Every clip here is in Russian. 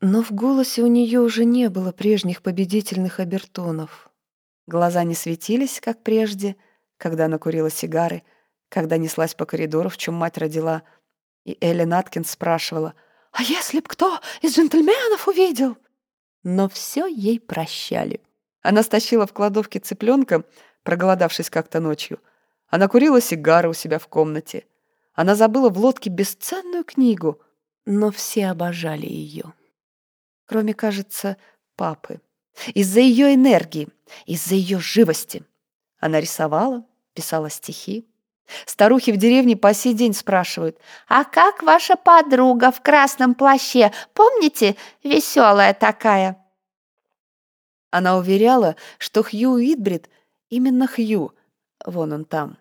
Но в голосе у нее уже не было прежних победительных обертонов. Глаза не светились, как прежде, когда она курила сигары, когда неслась по коридору, в чем мать родила, и Эллен Аткинс спрашивала, «А если б кто из джентльменов увидел?» Но все ей прощали. Она стащила в кладовке цыпленка, проголодавшись как-то ночью. Она курила сигары у себя в комнате. Она забыла в лодке бесценную книгу, но все обожали ее кроме, кажется, папы. Из-за ее энергии, из-за ее живости. Она рисовала, писала стихи. Старухи в деревне по сей день спрашивают, «А как ваша подруга в красном плаще? Помните, веселая такая?» Она уверяла, что Хью Уитбрид именно Хью, вон он там,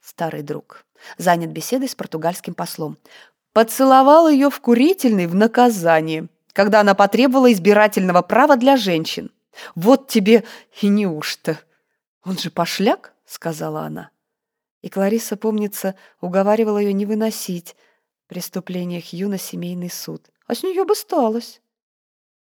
старый друг, занят беседой с португальским послом, поцеловал ее в курительный в наказание – когда она потребовала избирательного права для женщин. «Вот тебе и неужто!» «Он же пошляк», — сказала она. И Клариса, помнится, уговаривала ее не выносить преступление Хью на семейный суд. А с нее бы сталось.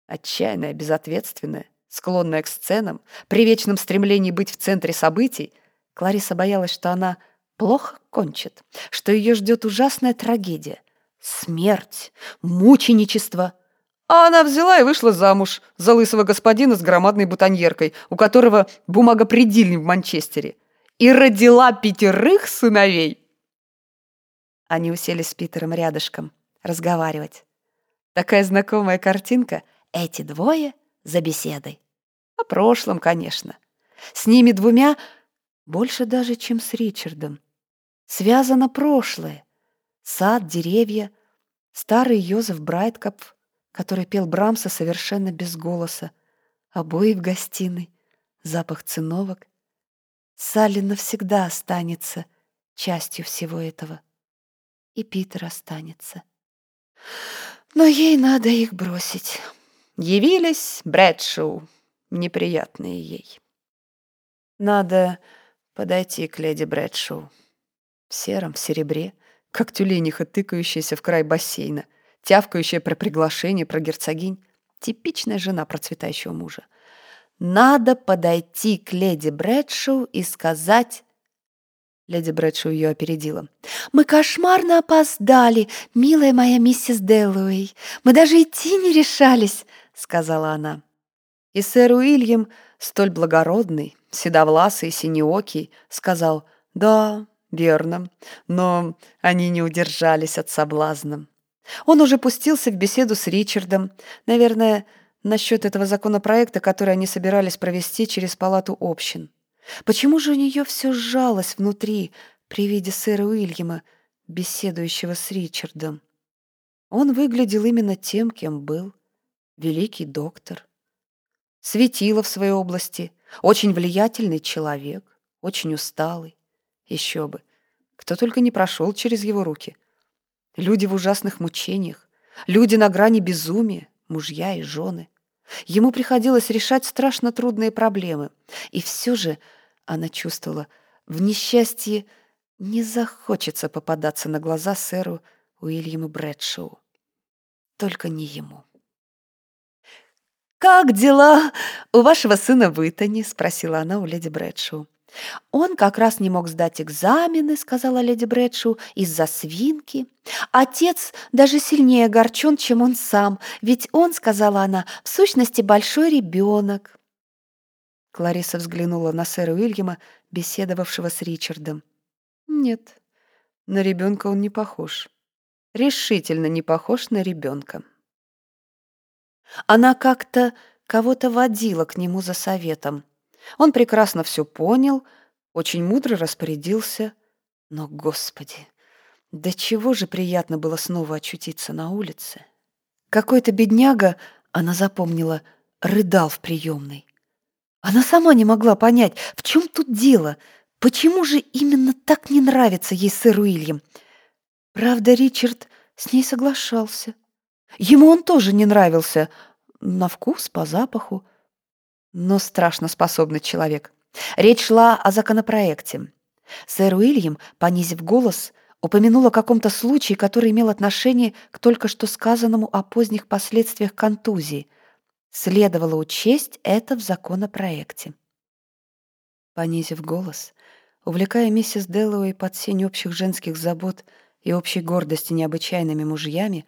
Отчаянная, безответственная, склонная к сценам, при вечном стремлении быть в центре событий, Клариса боялась, что она плохо кончит, что ее ждет ужасная трагедия, смерть, мученичество — а она взяла и вышла замуж за лысого господина с громадной бутоньеркой, у которого бумагопредельник в Манчестере. И родила пятерых сыновей. Они уселись с Питером рядышком, разговаривать. Такая знакомая картинка — эти двое за беседой. О прошлом, конечно. С ними двумя больше даже, чем с Ричардом. Связано прошлое. Сад, деревья, старый Йозеф Брайткопф, который пел Брамса совершенно без голоса, обои в гостиной, запах циновок. Салли навсегда останется частью всего этого. И Питер останется. Но ей надо их бросить. Явились Брэдшоу, неприятные ей. Надо подойти к леди Брэдшоу. В сером, в серебре, как тюлениха, тыкающаяся в край бассейна — тявкающая про приглашение, про герцогинь. Типичная жена процветающего мужа. Надо подойти к леди Брэдшоу и сказать... Леди Брэдшоу ее опередила. «Мы кошмарно опоздали, милая моя миссис Дэллоуэй. Мы даже идти не решались», — сказала она. И сэр Уильям, столь благородный, седовласый синеокий, сказал «Да, верно, но они не удержались от соблазна. Он уже пустился в беседу с Ричардом, наверное, насчет этого законопроекта, который они собирались провести через палату общин. Почему же у нее все сжалось внутри при виде сэра Уильяма, беседующего с Ричардом? Он выглядел именно тем, кем был. Великий доктор. Светило в своей области. Очень влиятельный человек. Очень усталый. Еще бы. Кто только не прошел через его руки. Люди в ужасных мучениях, люди на грани безумия, мужья и жены. Ему приходилось решать страшно трудные проблемы. И все же она чувствовала, в несчастье не захочется попадаться на глаза сэру Уильяму Брэдшоу. Только не ему. «Как дела у вашего сына в Итоне?» — спросила она у леди Брэдшоу. «Он как раз не мог сдать экзамены», — сказала леди Брэдшоу, — «из-за свинки. Отец даже сильнее огорчен, чем он сам, ведь он, — сказала она, — в сущности большой ребенок». Клариса взглянула на сэра Уильяма, беседовавшего с Ричардом. «Нет, на ребенка он не похож. Решительно не похож на ребенка». Она как-то кого-то водила к нему за советом — он прекрасно все понял, очень мудро распорядился. Но, Господи, да чего же приятно было снова очутиться на улице. Какой-то бедняга, она запомнила, рыдал в приемной. Она сама не могла понять, в чем тут дело, почему же именно так не нравится ей сэр Уильям. Правда, Ричард с ней соглашался. Ему он тоже не нравился, на вкус, по запаху но страшно способный человек. Речь шла о законопроекте. Сэр Уильям, понизив голос, упомянул о каком-то случае, который имел отношение к только что сказанному о поздних последствиях контузии. Следовало учесть это в законопроекте. Понизив голос, увлекая миссис Дэллоуэй под сень общих женских забот и общей гордости необычайными мужьями,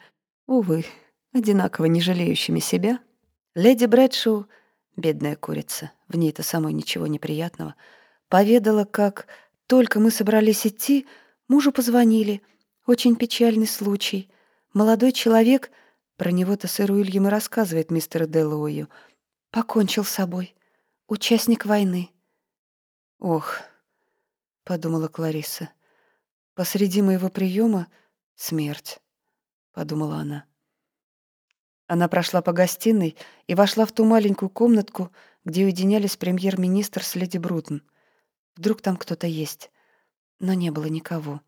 увы, одинаково не жалеющими себя, леди Брэдшоу, бедная курица, в ней-то самой ничего неприятного, поведала, как только мы собрались идти, мужу позвонили. Очень печальный случай. Молодой человек, про него-то сэр Уильям и рассказывает мистеру Деллоую, покончил с собой. Участник войны. «Ох», — подумала Клариса, — «посреди моего приема смерть», — подумала она. Она прошла по гостиной и вошла в ту маленькую комнатку, где уединялись премьер-министр с леди Брутон. Вдруг там кто-то есть. Но не было никого.